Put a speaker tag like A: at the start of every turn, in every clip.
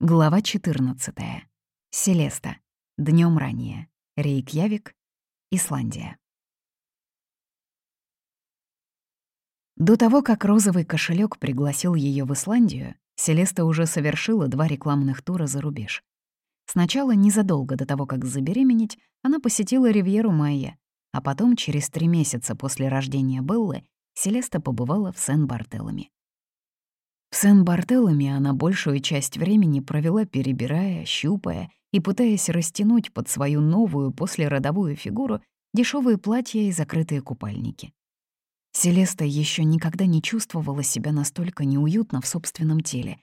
A: Глава 14. Селеста. Днем ранее. Рейкьявик, Исландия. До того, как розовый кошелек пригласил ее в Исландию, Селеста уже совершила два рекламных тура за рубеж. Сначала, незадолго до того, как забеременеть, она посетила Ривьеру Майя, а потом, через три месяца после рождения Беллы, Селеста побывала в Сен-Бартелами. В Сен-Бартелами она большую часть времени провела перебирая, щупая и пытаясь растянуть под свою новую послеродовую фигуру дешевые платья и закрытые купальники. Селеста еще никогда не чувствовала себя настолько неуютно в собственном теле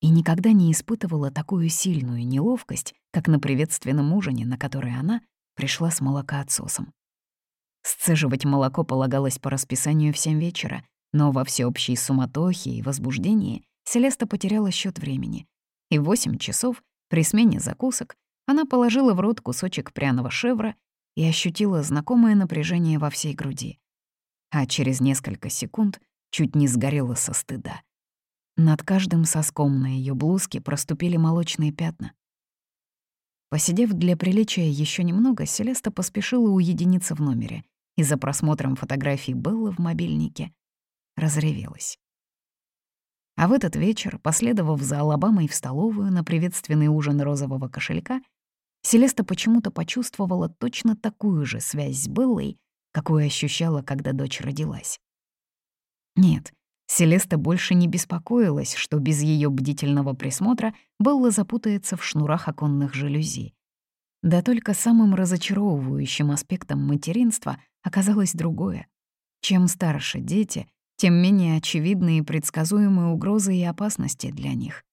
A: и никогда не испытывала такую сильную неловкость, как на приветственном ужине, на который она пришла с молокоотсосом. Сцеживать молоко полагалось по расписанию в семь вечера, но во всеобщей суматохе и возбуждении Селеста потеряла счет времени. И в восемь часов, при смене закусок, она положила в рот кусочек пряного шевра и ощутила знакомое напряжение во всей груди. А через несколько секунд чуть не сгорела со стыда. Над каждым соском на ее блузке проступили молочные пятна. Посидев для приличия еще немного, Селеста поспешила уединиться в номере и за просмотром фотографий Беллы в мобильнике разревелась. А в этот вечер, последовав за Алабамой в столовую на приветственный ужин розового кошелька, Селеста почему-то почувствовала точно такую же связь с Беллой, какую ощущала, когда дочь родилась. Нет, Селеста больше не беспокоилась, что без ее бдительного присмотра Белла запутается в шнурах оконных жалюзи. Да только самым разочаровывающим аспектом материнства оказалось другое. Чем старше дети, тем менее очевидны и предсказуемые угрозы и опасности для них.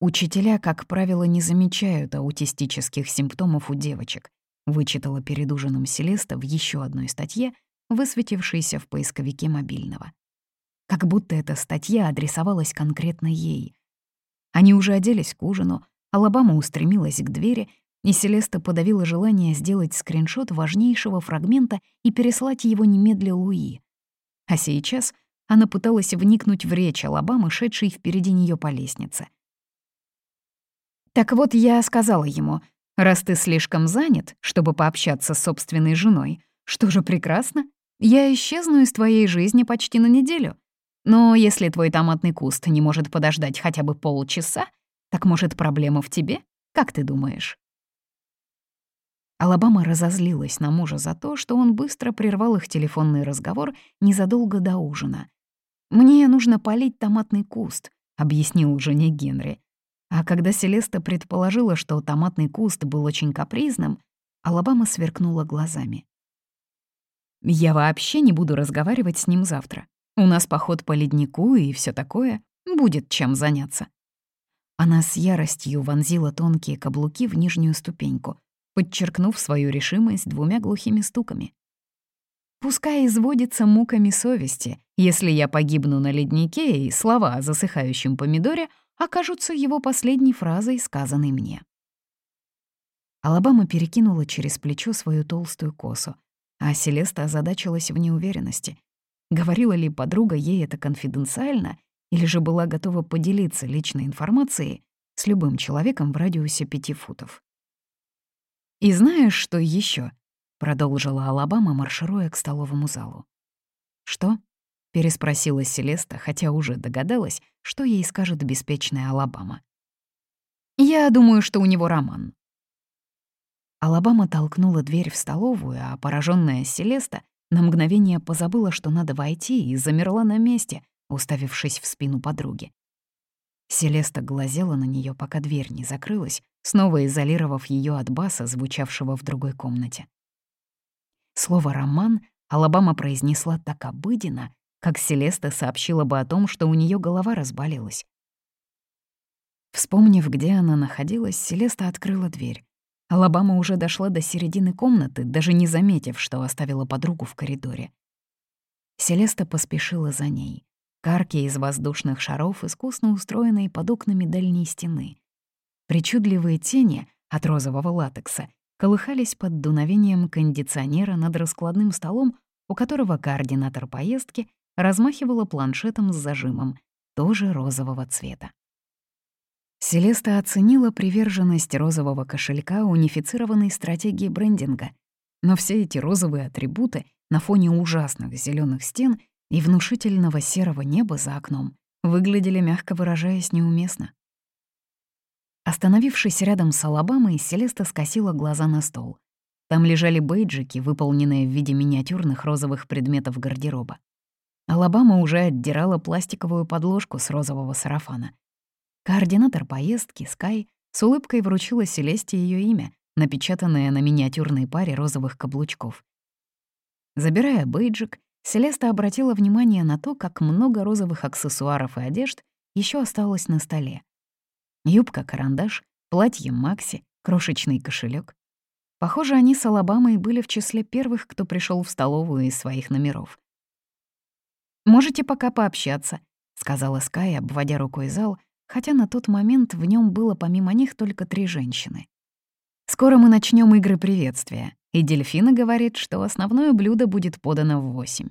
A: Учителя, как правило, не замечают аутистических симптомов у девочек, вычитала перед ужином Селеста в еще одной статье, высветившейся в поисковике мобильного. Как будто эта статья адресовалась конкретно ей. Они уже оделись к ужину, Алабама устремилась к двери, и Селеста подавила желание сделать скриншот важнейшего фрагмента и переслать его немедля Луи. А сейчас она пыталась вникнуть в речь Алабамы, шедшей впереди нее по лестнице. «Так вот, я сказала ему, раз ты слишком занят, чтобы пообщаться с собственной женой, что же прекрасно, я исчезну из твоей жизни почти на неделю. Но если твой томатный куст не может подождать хотя бы полчаса, так, может, проблема в тебе? Как ты думаешь?» Алабама разозлилась на мужа за то, что он быстро прервал их телефонный разговор незадолго до ужина. «Мне нужно полить томатный куст», — объяснил жене Генри. А когда Селеста предположила, что томатный куст был очень капризным, Алабама сверкнула глазами. «Я вообще не буду разговаривать с ним завтра. У нас поход по леднику и все такое. Будет чем заняться». Она с яростью вонзила тонкие каблуки в нижнюю ступеньку — подчеркнув свою решимость двумя глухими стуками. Пускай изводится муками совести, если я погибну на леднике, и слова о засыхающем помидоре окажутся его последней фразой, сказанной мне. Алабама перекинула через плечо свою толстую косу, а Селеста озадачилась в неуверенности. Говорила ли подруга ей это конфиденциально, или же была готова поделиться личной информацией с любым человеком в радиусе пяти футов. «И знаешь, что еще? продолжила Алабама, маршируя к столовому залу. «Что?» — переспросила Селеста, хотя уже догадалась, что ей скажет беспечная Алабама. «Я думаю, что у него роман». Алабама толкнула дверь в столовую, а пораженная Селеста на мгновение позабыла, что надо войти, и замерла на месте, уставившись в спину подруги. Селеста глазела на нее, пока дверь не закрылась, снова изолировав ее от баса, звучавшего в другой комнате. Слово «роман» Алабама произнесла так обыденно, как Селеста сообщила бы о том, что у нее голова разболелась. Вспомнив, где она находилась, Селеста открыла дверь. Алабама уже дошла до середины комнаты, даже не заметив, что оставила подругу в коридоре. Селеста поспешила за ней карки из воздушных шаров, искусно устроенные под окнами дальней стены. Причудливые тени от розового латекса колыхались под дуновением кондиционера над раскладным столом, у которого координатор поездки размахивала планшетом с зажимом, тоже розового цвета. Селеста оценила приверженность розового кошелька унифицированной стратегии брендинга, но все эти розовые атрибуты на фоне ужасных зеленых стен и внушительного серого неба за окном выглядели, мягко выражаясь, неуместно. Остановившись рядом с Алабамой, Селеста скосила глаза на стол. Там лежали бейджики, выполненные в виде миниатюрных розовых предметов гардероба. Алабама уже отдирала пластиковую подложку с розового сарафана. Координатор поездки, Скай, с улыбкой вручила Селесте ее имя, напечатанное на миниатюрной паре розовых каблучков. Забирая бейджик, Селеста обратила внимание на то, как много розовых аксессуаров и одежд еще осталось на столе. Юбка-карандаш, платье Макси, крошечный кошелек. Похоже, они с Алабамой были в числе первых, кто пришел в столовую из своих номеров. «Можете пока пообщаться», — сказала Скай, обводя рукой зал, хотя на тот момент в нем было помимо них только три женщины. «Скоро мы начнем игры приветствия, и Дельфина говорит, что основное блюдо будет подано в восемь».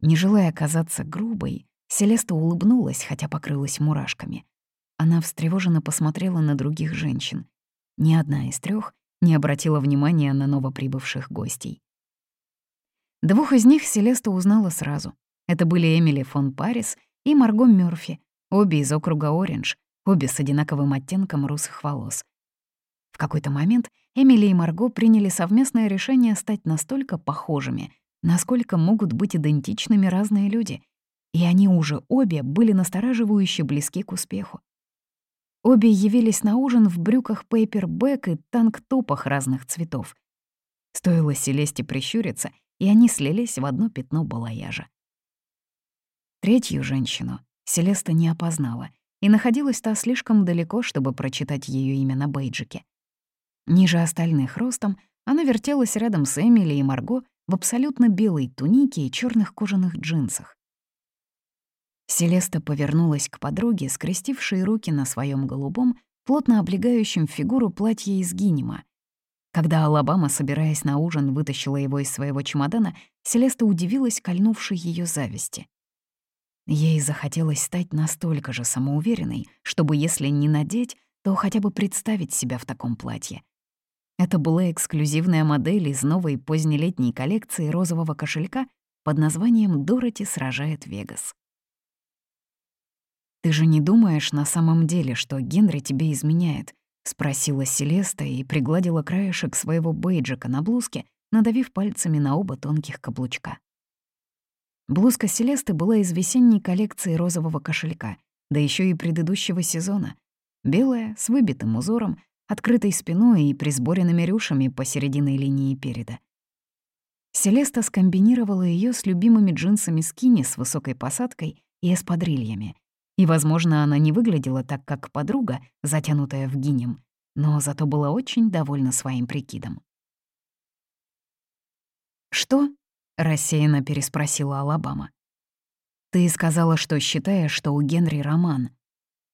A: Не желая казаться грубой, Селеста улыбнулась, хотя покрылась мурашками. Она встревоженно посмотрела на других женщин. Ни одна из трех не обратила внимания на новоприбывших гостей. Двух из них Селеста узнала сразу. Это были Эмили фон Парис и Марго Мёрфи, обе из округа Ориндж, обе с одинаковым оттенком русых волос. В какой-то момент Эмили и Марго приняли совместное решение стать настолько похожими, насколько могут быть идентичными разные люди, и они уже обе были настораживающе близки к успеху. Обе явились на ужин в брюках пейпербэк и танк-топах разных цветов. Стоило Селесте прищуриться, и они слились в одно пятно балаяжа. Третью женщину Селеста не опознала, и находилась та слишком далеко, чтобы прочитать ее имя на бейджике. Ниже остальных ростом она вертелась рядом с Эмили и Марго в абсолютно белой тунике и черных кожаных джинсах. Селеста повернулась к подруге, скрестившей руки на своем голубом, плотно облегающем фигуру платье из гинема. Когда Алабама, собираясь на ужин, вытащила его из своего чемодана, Селеста удивилась кольнувшей ее зависти. Ей захотелось стать настолько же самоуверенной, чтобы, если не надеть, то хотя бы представить себя в таком платье. Это была эксклюзивная модель из новой позднелетней коллекции розового кошелька под названием «Дороти сражает Вегас». «Ты же не думаешь на самом деле, что Генри тебе изменяет?» — спросила Селеста и пригладила краешек своего бейджика на блузке, надавив пальцами на оба тонких каблучка. Блузка Селесты была из весенней коллекции розового кошелька, да еще и предыдущего сезона. Белая, с выбитым узором, открытой спиной и присборенными рюшами посередине линии переда. Селеста скомбинировала ее с любимыми джинсами скини с высокой посадкой и эспадрильями. И, возможно, она не выглядела так, как подруга, затянутая в гинем, но зато была очень довольна своим прикидом. «Что?» рассеянно переспросила Алабама. Ты сказала, что считаешь, что у Генри роман.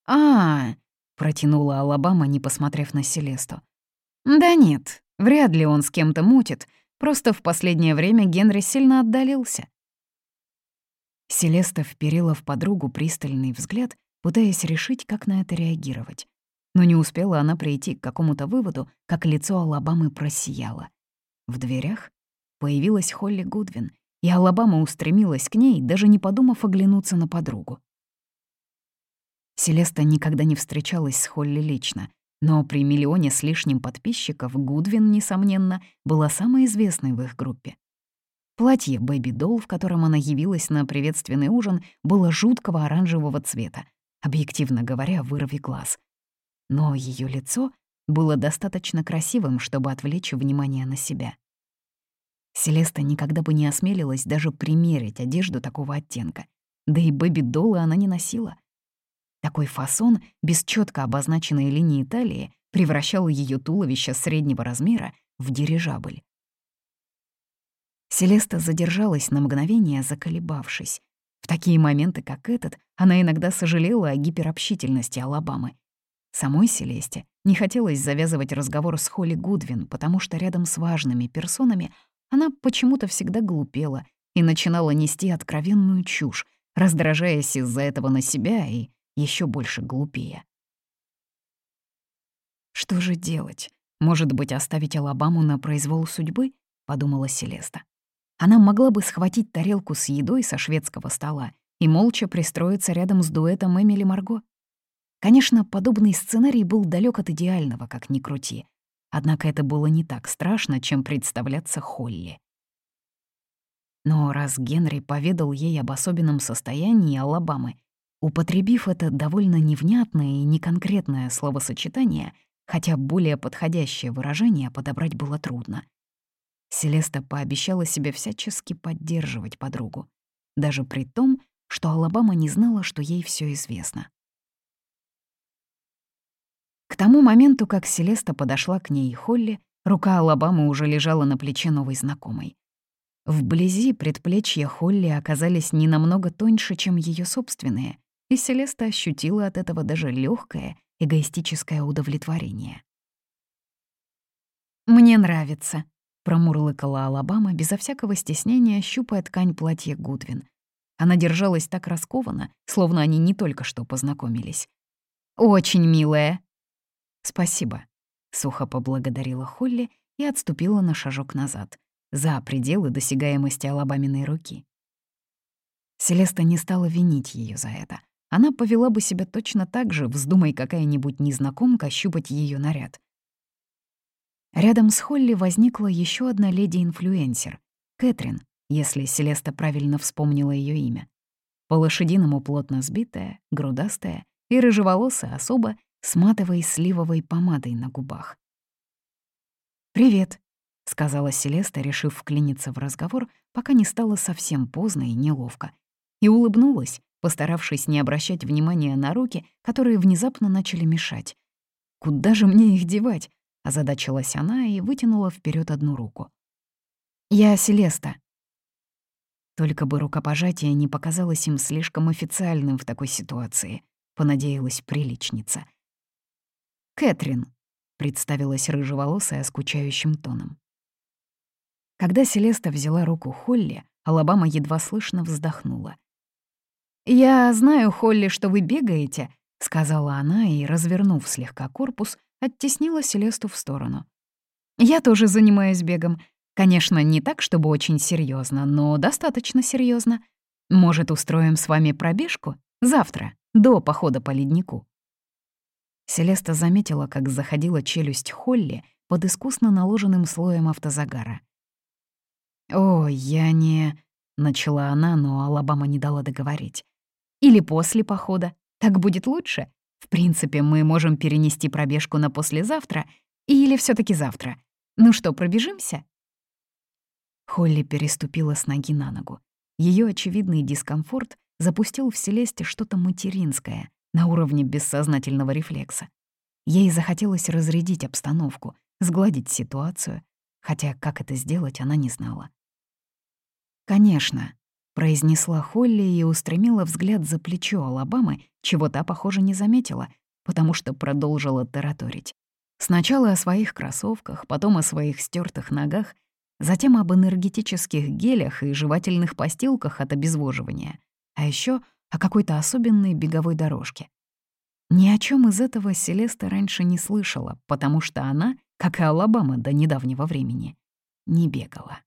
A: А, -а, -а протянула Алабама, не посмотрев на Селесту. Да нет, вряд ли он с кем-то мутит. Просто в последнее время Генри сильно отдалился. Селеста вперила в подругу пристальный взгляд, пытаясь решить, как на это реагировать. Но не успела она прийти к какому-то выводу, как лицо Алабамы просияло. В дверях Появилась Холли Гудвин, и Алабама устремилась к ней, даже не подумав оглянуться на подругу. Селеста никогда не встречалась с Холли лично, но при миллионе с лишним подписчиков Гудвин, несомненно, была самой известной в их группе. Платье «Бэби Долл», в котором она явилась на приветственный ужин, было жуткого оранжевого цвета, объективно говоря, вырви глаз. Но ее лицо было достаточно красивым, чтобы отвлечь внимание на себя. Селеста никогда бы не осмелилась даже примерить одежду такого оттенка. Да и бэби-доллы она не носила. Такой фасон, без четко обозначенной линии талии, превращал ее туловище среднего размера в дирижабль. Селеста задержалась на мгновение, заколебавшись. В такие моменты, как этот, она иногда сожалела о гиперобщительности Алабамы. Самой Селесте не хотелось завязывать разговор с Холли Гудвин, потому что рядом с важными персонами она почему-то всегда глупела и начинала нести откровенную чушь, раздражаясь из-за этого на себя и еще больше глупее. «Что же делать? Может быть, оставить Алабаму на произвол судьбы?» — подумала Селеста. Она могла бы схватить тарелку с едой со шведского стола и молча пристроиться рядом с дуэтом Эмили Марго. Конечно, подобный сценарий был далек от идеального, как ни крути. Однако это было не так страшно, чем представляться Холли. Но раз Генри поведал ей об особенном состоянии Алабамы, употребив это довольно невнятное и неконкретное словосочетание, хотя более подходящее выражение подобрать было трудно, Селеста пообещала себе всячески поддерживать подругу, даже при том, что Алабама не знала, что ей все известно. К тому моменту, как Селеста подошла к ней и Холли, рука Алабамы уже лежала на плече новой знакомой. Вблизи предплечья Холли оказались не намного тоньше, чем ее собственные, и Селеста ощутила от этого даже легкое эгоистическое удовлетворение. «Мне нравится», — промурлыкала Алабама безо всякого стеснения, щупая ткань платья Гудвин. Она держалась так раскованно, словно они не только что познакомились. «Очень милая», «Спасибо», — сухо поблагодарила Холли и отступила на шажок назад, за пределы досягаемости Алабаминой руки. Селеста не стала винить ее за это. Она повела бы себя точно так же, вздумай какая-нибудь незнакомка щупать ее наряд. Рядом с Холли возникла еще одна леди-инфлюенсер — Кэтрин, если Селеста правильно вспомнила ее имя. По-лошадиному плотно сбитая, грудастая и рыжеволосая особа с матовой сливовой помадой на губах. «Привет», — сказала Селеста, решив вклиниться в разговор, пока не стало совсем поздно и неловко, и улыбнулась, постаравшись не обращать внимания на руки, которые внезапно начали мешать. «Куда же мне их девать?» — озадачилась она и вытянула вперед одну руку. «Я Селеста». Только бы рукопожатие не показалось им слишком официальным в такой ситуации, понадеялась приличница — «Кэтрин», — представилась рыжеволосая скучающим тоном. Когда Селеста взяла руку Холли, Алабама едва слышно вздохнула. «Я знаю, Холли, что вы бегаете», — сказала она и, развернув слегка корпус, оттеснила Селесту в сторону. «Я тоже занимаюсь бегом. Конечно, не так, чтобы очень серьезно, но достаточно серьезно. Может, устроим с вами пробежку? Завтра, до похода по леднику». Селеста заметила, как заходила челюсть Холли под искусно наложенным слоем автозагара. «О, я не...» — начала она, но Алабама не дала договорить. «Или после похода. Так будет лучше. В принципе, мы можем перенести пробежку на послезавтра или все таки завтра. Ну что, пробежимся?» Холли переступила с ноги на ногу. Ее очевидный дискомфорт запустил в Селесте что-то материнское, на уровне бессознательного рефлекса. Ей захотелось разрядить обстановку, сгладить ситуацию, хотя как это сделать, она не знала. «Конечно», — произнесла Холли и устремила взгляд за плечо Алабамы, чего та, похоже, не заметила, потому что продолжила тараторить. Сначала о своих кроссовках, потом о своих стертых ногах, затем об энергетических гелях и жевательных постилках от обезвоживания, а еще о какой-то особенной беговой дорожке. Ни о чем из этого Селеста раньше не слышала, потому что она, как и Алабама до недавнего времени, не бегала.